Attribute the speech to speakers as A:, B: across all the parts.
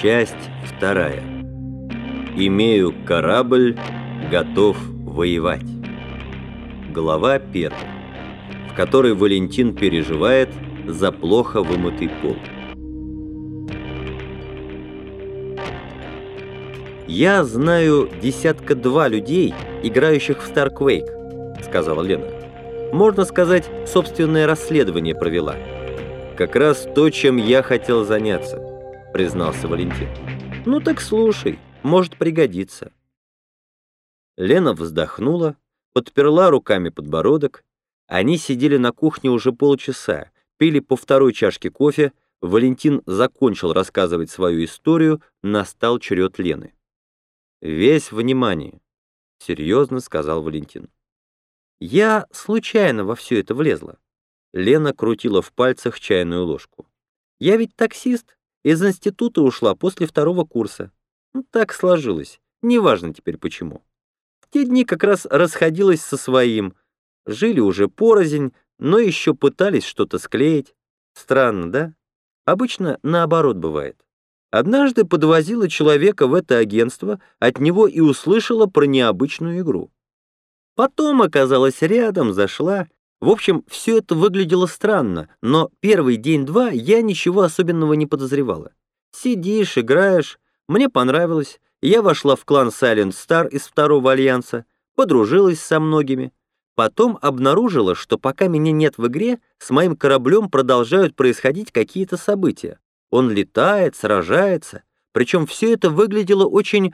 A: Часть вторая. Имею корабль, готов воевать. Глава первая, в которой Валентин переживает за плохо вымытый пол. «Я знаю десятка-два людей, играющих в Star Quake», — сказала Лена. «Можно сказать, собственное расследование провела». «Как раз то, чем я хотел заняться», — признался Валентин. «Ну так слушай, может пригодиться». Лена вздохнула, подперла руками подбородок. Они сидели на кухне уже полчаса, пили по второй чашке кофе, Валентин закончил рассказывать свою историю, настал черед Лены. «Весь внимание», — серьезно сказал Валентин. «Я случайно во все это влезла». Лена крутила в пальцах чайную ложку. «Я ведь таксист, из института ушла после второго курса. Ну, так сложилось, неважно теперь почему. В те дни как раз расходилась со своим. Жили уже порознь, но еще пытались что-то склеить. Странно, да? Обычно наоборот бывает. Однажды подвозила человека в это агентство, от него и услышала про необычную игру. Потом оказалась рядом, зашла. В общем, все это выглядело странно, но первый день-два я ничего особенного не подозревала. Сидишь, играешь, мне понравилось, я вошла в клан Silent Star из второго альянса, подружилась со многими. Потом обнаружила, что пока меня нет в игре, с моим кораблем продолжают происходить какие-то события. Он летает, сражается, причем все это выглядело очень,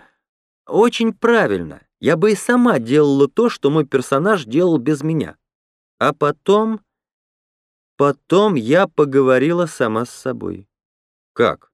A: очень правильно. Я бы и сама делала то, что мой персонаж делал без меня. А потом... Потом я поговорила сама с собой. Как?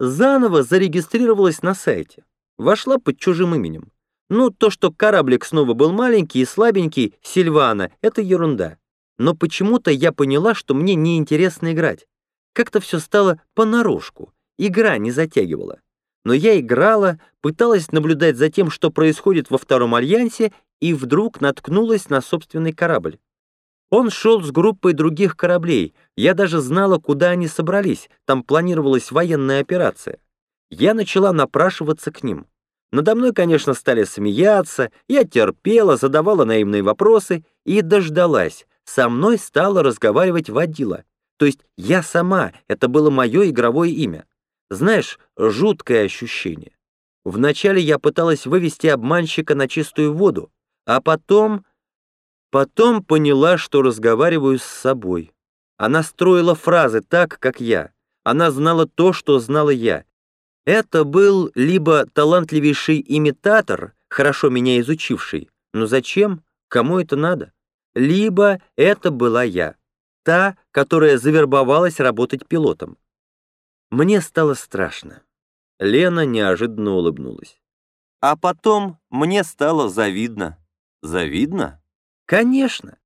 A: Заново зарегистрировалась на сайте. Вошла под чужим именем. Ну, то, что кораблик снова был маленький и слабенький, Сильвана, это ерунда. Но почему-то я поняла, что мне неинтересно играть. Как-то все стало понарошку, игра не затягивала. Но я играла, пыталась наблюдать за тем, что происходит во втором альянсе, и вдруг наткнулась на собственный корабль. Он шел с группой других кораблей, я даже знала, куда они собрались, там планировалась военная операция. Я начала напрашиваться к ним. Надо мной, конечно, стали смеяться, я терпела, задавала наивные вопросы и дождалась. Со мной стала разговаривать водила. То есть я сама, это было мое игровое имя. Знаешь, жуткое ощущение. Вначале я пыталась вывести обманщика на чистую воду, а потом... Потом поняла, что разговариваю с собой. Она строила фразы так, как я. Она знала то, что знала я. Это был либо талантливейший имитатор, хорошо меня изучивший, но зачем, кому это надо? Либо это была я та, которая завербовалась работать пилотом. Мне стало страшно. Лена неожиданно улыбнулась. А потом мне стало завидно. Завидно? Конечно.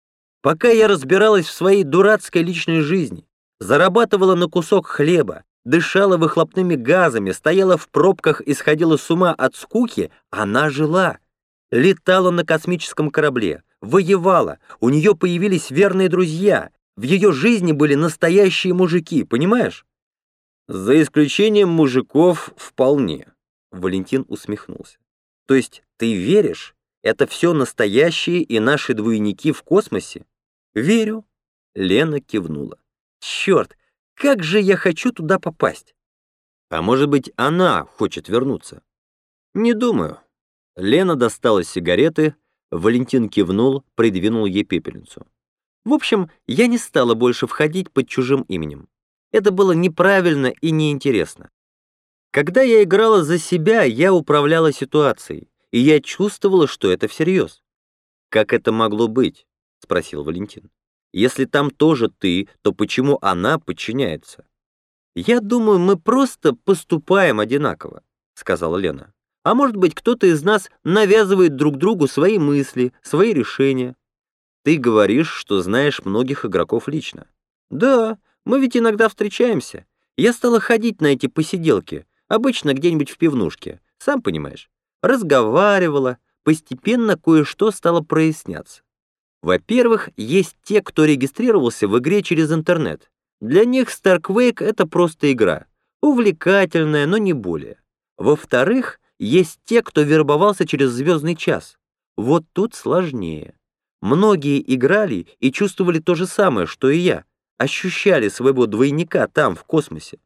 A: Пока я разбиралась в своей дурацкой личной жизни, зарабатывала на кусок хлеба, дышала выхлопными газами, стояла в пробках и сходила с ума от скуки, она жила. Летала на космическом корабле, воевала, у нее появились верные друзья, в ее жизни были настоящие мужики, понимаешь? За исключением мужиков вполне. Валентин усмехнулся. То есть ты веришь, это все настоящие и наши двойники в космосе? Верю. Лена кивнула. Черт, как же я хочу туда попасть. А может быть, она хочет вернуться? Не думаю. Лена достала сигареты, Валентин кивнул, придвинул ей пепельницу. В общем, я не стала больше входить под чужим именем. Это было неправильно и неинтересно. Когда я играла за себя, я управляла ситуацией, и я чувствовала, что это всерьез. «Как это могло быть?» — спросил Валентин. «Если там тоже ты, то почему она подчиняется?» «Я думаю, мы просто поступаем одинаково», — сказала Лена. «А может быть, кто-то из нас навязывает друг другу свои мысли, свои решения. Ты говоришь, что знаешь многих игроков лично. Да, мы ведь иногда встречаемся. Я стала ходить на эти посиделки, обычно где-нибудь в пивнушке, сам понимаешь. Разговаривала, постепенно кое-что стало проясняться. Во-первых, есть те, кто регистрировался в игре через интернет. Для них StarQuake — это просто игра. Увлекательная, но не более. Во-вторых, есть те, кто вербовался через звездный час. Вот тут сложнее. Многие играли и чувствовали то же самое, что и я. Ощущали своего двойника там, в космосе.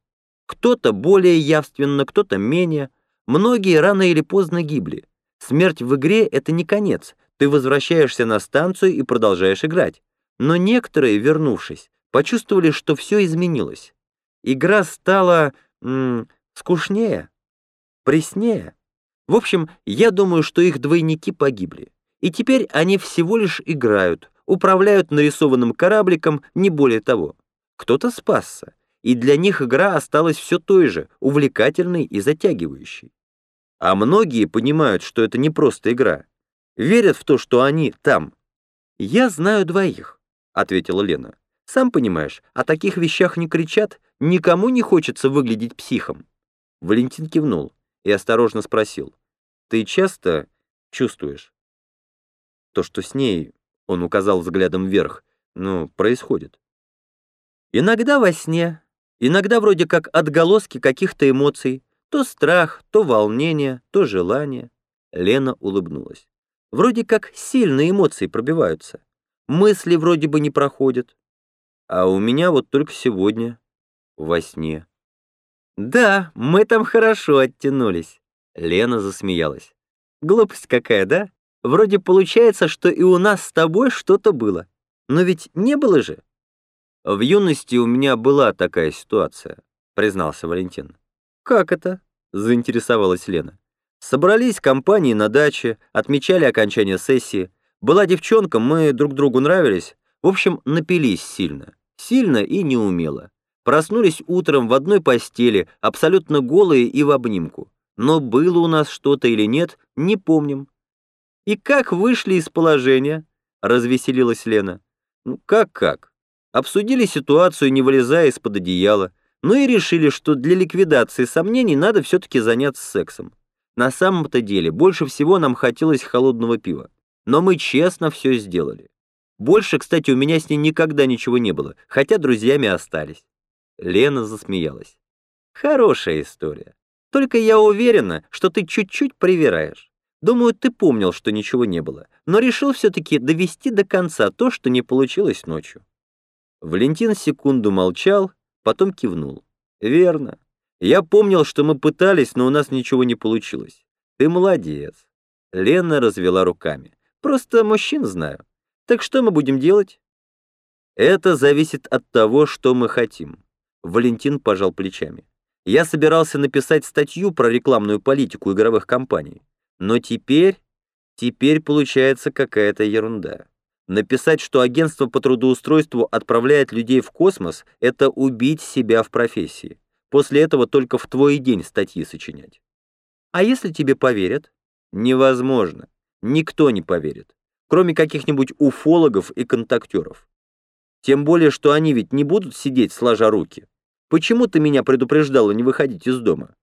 A: Кто-то более явственно, кто-то менее. Многие рано или поздно гибли. Смерть в игре — это не конец. Ты возвращаешься на станцию и продолжаешь играть. Но некоторые, вернувшись, почувствовали, что все изменилось. Игра стала скучнее, преснее. В общем, я думаю, что их двойники погибли. И теперь они всего лишь играют, управляют нарисованным корабликом, не более того. Кто-то спасся, и для них игра осталась все той же, увлекательной и затягивающей. А многие понимают, что это не просто игра. Верят в то, что они там. «Я знаю двоих», — ответила Лена. «Сам понимаешь, о таких вещах не кричат, никому не хочется выглядеть психом». Валентин кивнул и осторожно спросил. «Ты часто чувствуешь?» То, что с ней, он указал взглядом вверх, ну, происходит. Иногда во сне, иногда вроде как отголоски каких-то эмоций, то страх, то волнение, то желание. Лена улыбнулась. Вроде как сильные эмоции пробиваются. Мысли вроде бы не проходят. А у меня вот только сегодня во сне. Да, мы там хорошо оттянулись. Лена засмеялась. Глупость какая, да? Вроде получается, что и у нас с тобой что-то было. Но ведь не было же. В юности у меня была такая ситуация, признался Валентин. «Как это?» — заинтересовалась Лена. «Собрались компании на даче, отмечали окончание сессии. Была девчонка, мы друг другу нравились. В общем, напились сильно. Сильно и неумело. Проснулись утром в одной постели, абсолютно голые и в обнимку. Но было у нас что-то или нет, не помним. «И как вышли из положения?» — развеселилась Лена. «Ну, как-как? Обсудили ситуацию, не вылезая из-под одеяла. Ну и решили, что для ликвидации сомнений надо все-таки заняться сексом. На самом-то деле, больше всего нам хотелось холодного пива. Но мы честно все сделали. Больше, кстати, у меня с ней никогда ничего не было, хотя друзьями остались. Лена засмеялась. Хорошая история. Только я уверена, что ты чуть-чуть привираешь. Думаю, ты помнил, что ничего не было, но решил все-таки довести до конца то, что не получилось ночью. Валентин секунду молчал, потом кивнул. «Верно. Я помнил, что мы пытались, но у нас ничего не получилось. Ты молодец». Лена развела руками. «Просто мужчин знаю. Так что мы будем делать?» «Это зависит от того, что мы хотим». Валентин пожал плечами. «Я собирался написать статью про рекламную политику игровых компаний. Но теперь... Теперь получается какая-то ерунда. Написать, что агентство по трудоустройству отправляет людей в космос, это убить себя в профессии. После этого только в твой день статьи сочинять. А если тебе поверят? Невозможно. Никто не поверит. Кроме каких-нибудь уфологов и контактеров. Тем более, что они ведь не будут сидеть сложа руки. Почему ты меня предупреждала не выходить из дома?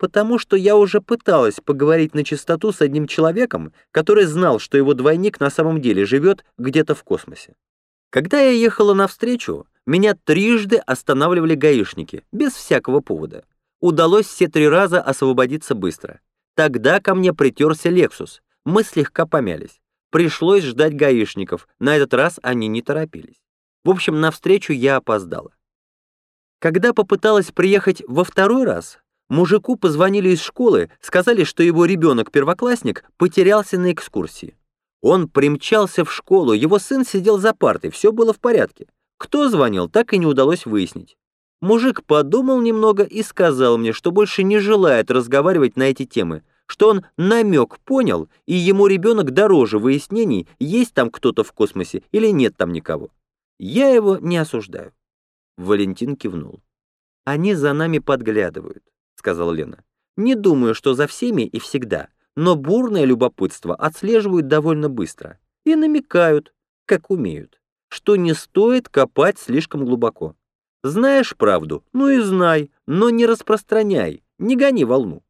A: Потому что я уже пыталась поговорить на чистоту с одним человеком, который знал, что его двойник на самом деле живет где-то в космосе. Когда я ехала навстречу, меня трижды останавливали гаишники, без всякого повода. Удалось все три раза освободиться быстро. Тогда ко мне притерся Лексус. Мы слегка помялись. Пришлось ждать гаишников, на этот раз они не торопились. В общем, навстречу я опоздала. Когда попыталась приехать во второй раз, Мужику позвонили из школы, сказали, что его ребенок-первоклассник потерялся на экскурсии. Он примчался в школу, его сын сидел за партой, все было в порядке. Кто звонил, так и не удалось выяснить. Мужик подумал немного и сказал мне, что больше не желает разговаривать на эти темы, что он намек понял, и ему ребенок дороже выяснений, есть там кто-то в космосе или нет там никого. Я его не осуждаю. Валентин кивнул. Они за нами подглядывают сказала Лена. «Не думаю, что за всеми и всегда, но бурное любопытство отслеживают довольно быстро и намекают, как умеют, что не стоит копать слишком глубоко. Знаешь правду, ну и знай, но не распространяй, не гони волну».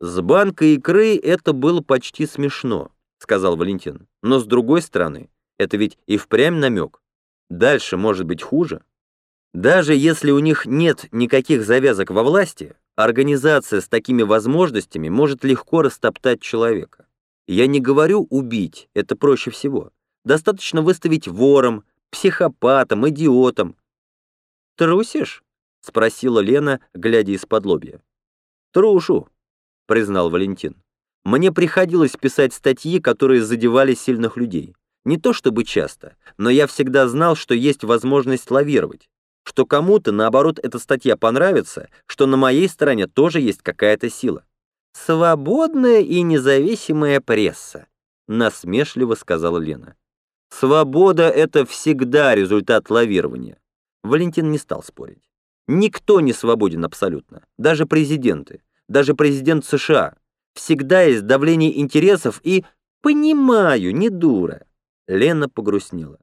A: «С банкой икры это было почти смешно», — сказал Валентин. «Но с другой стороны, это ведь и впрямь намек. Дальше может быть хуже». Даже если у них нет никаких завязок во власти, организация с такими возможностями может легко растоптать человека. Я не говорю убить, это проще всего. Достаточно выставить вором, психопатом, идиотом. «Трусишь?» — спросила Лена, глядя из-под лобья. «Трушу», — признал Валентин. «Мне приходилось писать статьи, которые задевали сильных людей. Не то чтобы часто, но я всегда знал, что есть возможность лавировать что кому-то, наоборот, эта статья понравится, что на моей стороне тоже есть какая-то сила. «Свободная и независимая пресса», — насмешливо сказала Лена. «Свобода — это всегда результат лавирования». Валентин не стал спорить. Никто не свободен абсолютно, даже президенты, даже президент США. Всегда есть давление интересов и «понимаю, не дура». Лена погрустнела.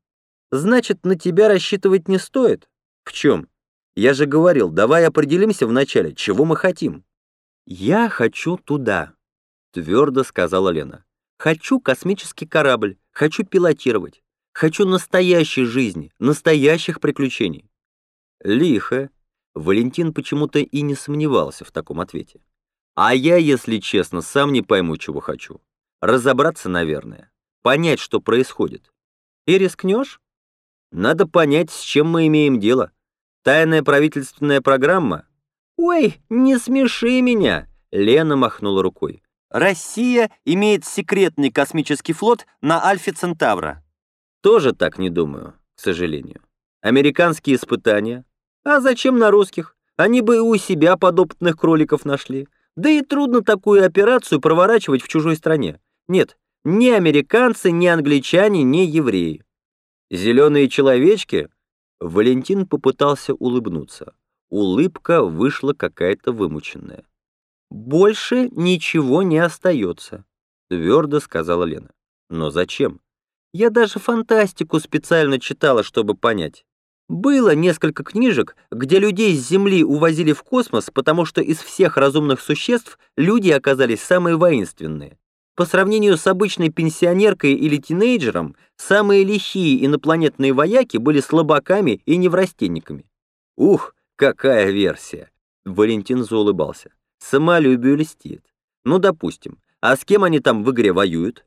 A: «Значит, на тебя рассчитывать не стоит?» «В чем? Я же говорил, давай определимся вначале, чего мы хотим». «Я хочу туда», — твердо сказала Лена. «Хочу космический корабль, хочу пилотировать, хочу настоящей жизни, настоящих приключений». «Лихо». Валентин почему-то и не сомневался в таком ответе. «А я, если честно, сам не пойму, чего хочу. Разобраться, наверное, понять, что происходит. И рискнешь? Надо понять, с чем мы имеем дело». Тайная правительственная программа? Ой, не смеши меня, Лена махнула рукой. Россия имеет секретный космический флот на Альфе Центавра. Тоже так не думаю, к сожалению. Американские испытания? А зачем на русских? Они бы и у себя подопытных кроликов нашли. Да и трудно такую операцию проворачивать в чужой стране. Нет, ни американцы, ни англичане, ни евреи. Зеленые человечки Валентин попытался улыбнуться. Улыбка вышла какая-то вымученная. «Больше ничего не остается», — твердо сказала Лена. «Но зачем? Я даже фантастику специально читала, чтобы понять. Было несколько книжек, где людей с Земли увозили в космос, потому что из всех разумных существ люди оказались самые воинственные. По сравнению с обычной пенсионеркой или тинейджером, самые лихие инопланетные вояки были слабаками и неврастенниками. Ух, какая версия! Валентин заулыбался. Самолюбию льстит. Ну, допустим. А с кем они там в игре воюют?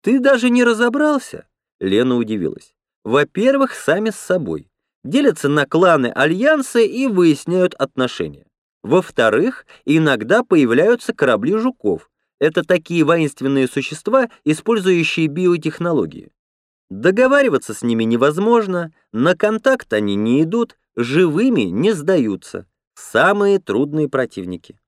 A: Ты даже не разобрался? Лена удивилась. Во-первых, сами с собой. Делятся на кланы альянсы и выясняют отношения. Во-вторых, иногда появляются корабли жуков, это такие воинственные существа, использующие биотехнологии. Договариваться с ними невозможно, на контакт они не идут, живыми не сдаются. Самые трудные противники.